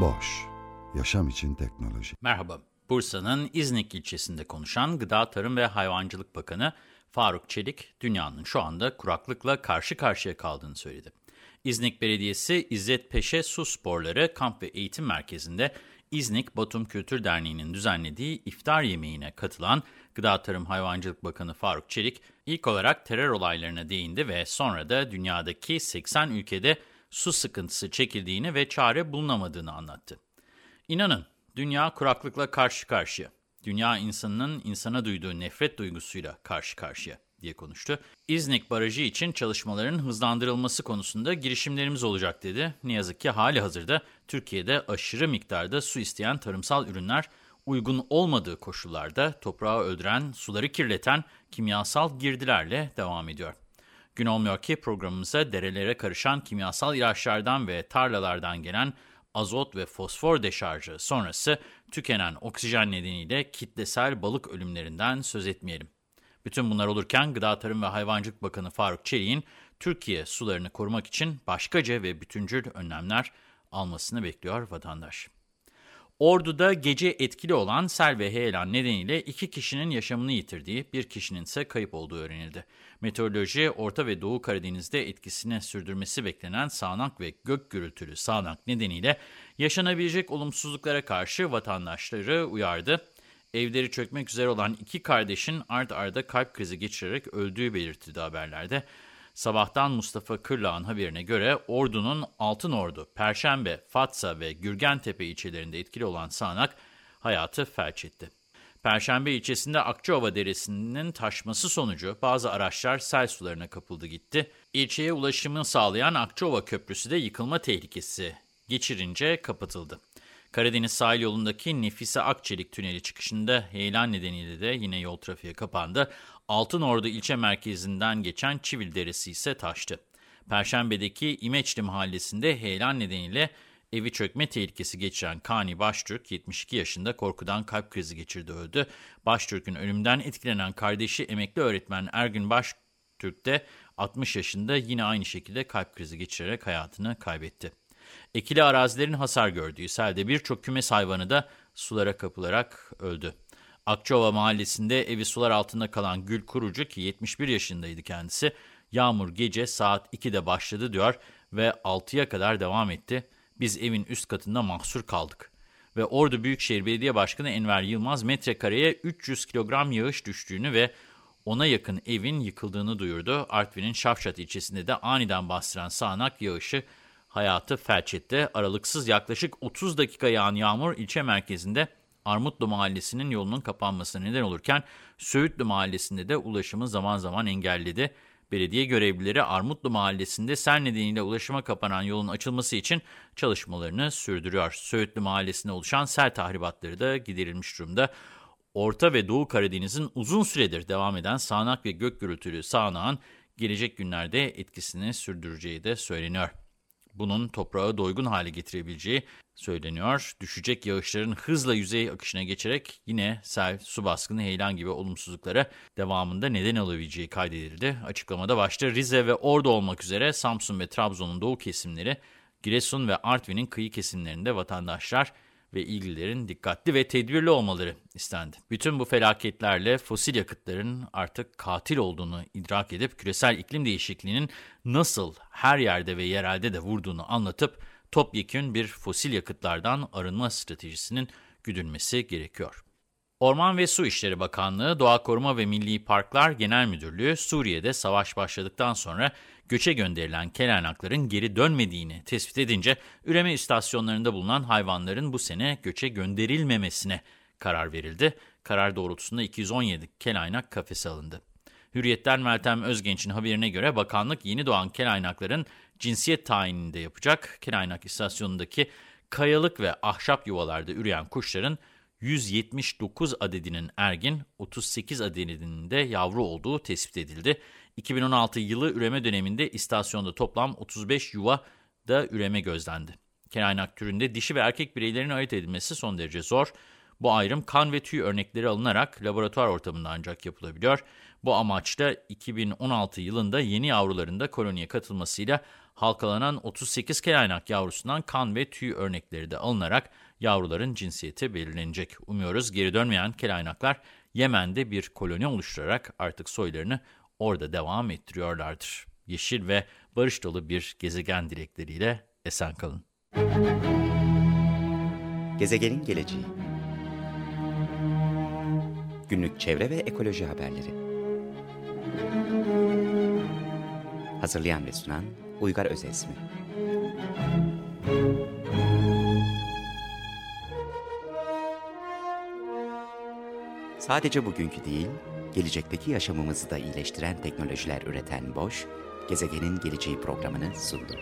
Boş, yaşam için teknoloji. Merhaba, Bursa'nın İznik ilçesinde konuşan Gıda Tarım ve Hayvancılık Bakanı Faruk Çelik, dünyanın şu anda kuraklıkla karşı karşıya kaldığını söyledi. İznik Belediyesi İzzet Peşe Su Sporları Kamp ve Eğitim Merkezi'nde İznik Batum Kültür Derneği'nin düzenlediği iftar yemeğine katılan Gıda Tarım Hayvancılık Bakanı Faruk Çelik, ilk olarak terör olaylarına değindi ve sonra da dünyadaki 80 ülkede su sıkıntısı çekildiğini ve çare bulunamadığını anlattı. İnanın, dünya kuraklıkla karşı karşıya. Dünya insanının insana duyduğu nefret duygusuyla karşı karşıya diye konuştu. İznik Barajı için çalışmaların hızlandırılması konusunda girişimlerimiz olacak dedi. Ne yazık ki hali hazırda Türkiye'de aşırı miktarda su isteyen tarımsal ürünler uygun olmadığı koşullarda toprağı öldüren, suları kirleten kimyasal girdilerle devam ediyor. Gün olmuyor ki programımıza derelere karışan kimyasal ilaçlardan ve tarlalardan gelen azot ve fosfor deşarjı sonrası tükenen oksijen nedeniyle kitlesel balık ölümlerinden söz etmeyelim. Bütün bunlar olurken Gıda Tarım ve Hayvancılık Bakanı Faruk Çelik'in Türkiye sularını korumak için başkaca ve bütüncül önlemler almasını bekliyor vatandaş. Ordu'da gece etkili olan sel ve heyelan nedeniyle iki kişinin yaşamını yitirdiği, bir kişinin ise kayıp olduğu öğrenildi. Meteoroloji, Orta ve Doğu Karadeniz'de etkisini sürdürmesi beklenen sağanak ve gök gürültülü sağanak nedeniyle yaşanabilecek olumsuzluklara karşı vatandaşları uyardı. Evleri çökmek üzere olan iki kardeşin art arda kalp krizi geçirerek öldüğü belirtildi haberlerde. Sabahtan Mustafa Kırlağ'ın haberine göre Ordu'nun Altınordu, Perşembe, Fatsa ve Gürgentepe ilçelerinde etkili olan sağanak hayatı felç etti. Perşembe ilçesinde Akçaova Deresi'nin taşması sonucu bazı araçlar sel sularına kapıldı gitti. İlçeye ulaşımı sağlayan Akçaova Köprüsü de yıkılma tehlikesi geçirince kapatıldı. Karadeniz sahil yolundaki Nefise Akçelik tüneli çıkışında heyelan nedeniyle de yine yol trafiğe kapandı. Altınordu ilçe merkezinden geçen Çivil Deresi ise taştı. Perşembe'deki İmeçli mahallesinde heyelan nedeniyle evi çökme tehlikesi geçiren Kani Baştürk 72 yaşında korkudan kalp krizi geçirdi öldü. Baştürk'ün ölümden etkilenen kardeşi emekli öğretmen Ergün Baştürk de 60 yaşında yine aynı şekilde kalp krizi geçirerek hayatını kaybetti. Ekili arazilerin hasar gördüğü selde birçok kümes hayvanı da sulara kapılarak öldü. Akçova mahallesinde evi sular altında kalan Gül Kurucu ki 71 yaşındaydı kendisi. Yağmur gece saat 2'de başladı diyor ve 6'ya kadar devam etti. Biz evin üst katında mahsur kaldık. Ve Ordu Büyükşehir Belediye Başkanı Enver Yılmaz metrekareye 300 kilogram yağış düştüğünü ve ona yakın evin yıkıldığını duyurdu. Artvin'in Şafşat ilçesinde de aniden bastıran sağanak yağışı hayatı felç etti. Aralıksız yaklaşık 30 dakika yağan yağmur ilçe merkezinde Armutlu Mahallesi'nin yolunun kapanmasına neden olurken Söğütlü Mahallesi'nde de ulaşımı zaman zaman engelledi. Belediye görevlileri Armutlu Mahallesi'nde sel nedeniyle ulaşıma kapanan yolun açılması için çalışmalarını sürdürüyor. Söğütlü Mahallesi'nde oluşan sel tahribatları da giderilmiş durumda. Orta ve Doğu Karadeniz'in uzun süredir devam eden sağanak ve gök gürültülü sağanağın gelecek günlerde etkisini sürdüreceği de söyleniyor. Bunun toprağı doygun hale getirebileceği söyleniyor. Düşecek yağışların hızla yüzey akışına geçerek yine sel, su baskını, heyelan gibi olumsuzluklara devamında neden olabileceği kaydedildi. Açıklamada başta Rize ve Ordu olmak üzere Samsun ve Trabzon'un doğu kesimleri, Giresun ve Artvin'in kıyı kesimlerinde vatandaşlar ve ilgililerin dikkatli ve tedbirli olmaları istendi. Bütün bu felaketlerle fosil yakıtların artık katil olduğunu idrak edip küresel iklim değişikliğinin nasıl her yerde ve yerelde de vurduğunu anlatıp topyekün bir fosil yakıtlardan arınma stratejisinin güdülmesi gerekiyor. Orman ve Su İşleri Bakanlığı, Doğa Koruma ve Milli Parklar Genel Müdürlüğü, Suriye'de savaş başladıktan sonra göçe gönderilen kelenakların geri dönmediğini tespit edince, üreme istasyonlarında bulunan hayvanların bu sene göçe gönderilmemesine karar verildi. Karar doğrultusunda 217 kelaynak kafese alındı. Hürriyet'ten Meltem Özgenç'in haberine göre bakanlık yeni doğan kelaynakların cinsiyet tayinini de yapacak. Kelaynak istasyonundaki kayalık ve ahşap yuvalarda üreyen kuşların 179 adedinin ergin, 38 adedinin de yavru olduğu tespit edildi. 2016 yılı üreme döneminde istasyonda toplam 35 yuva da üreme gözlendi. Kelaynak türünde dişi ve erkek bireylerin ayırt edilmesi son derece zor. Bu ayrım kan ve tüy örnekleri alınarak laboratuvar ortamında ancak yapılabiliyor. Bu amaçla 2016 yılında yeni yavruların da koloniye katılmasıyla halkalanan 38 kelaynak yavrusundan kan ve tüy örnekleri de alınarak yavruların cinsiyeti belirlenecek. Umuyoruz geri dönmeyen kelaynaklar Yemen'de bir koloni oluşturarak artık soylarını orada devam ettiriyorlardır. Yeşil ve barış dolu bir gezegen dilekleriyle esen kalın. Gezegenin geleceği Günlük çevre ve ekoloji haberleri Hazırlayan ve sunan Uygar Özesmi Sadece bugünkü değil, gelecekteki yaşamımızı da iyileştiren teknolojiler üreten Boş, Gezegenin Geleceği programını sundu.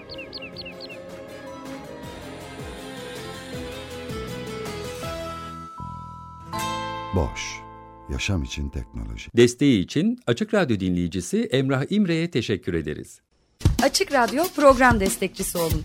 Boş, yaşam için teknoloji. Desteği için Açık Radyo dinleyicisi Emrah İmre'ye teşekkür ederiz. Açık Radyo program destekçisi olun.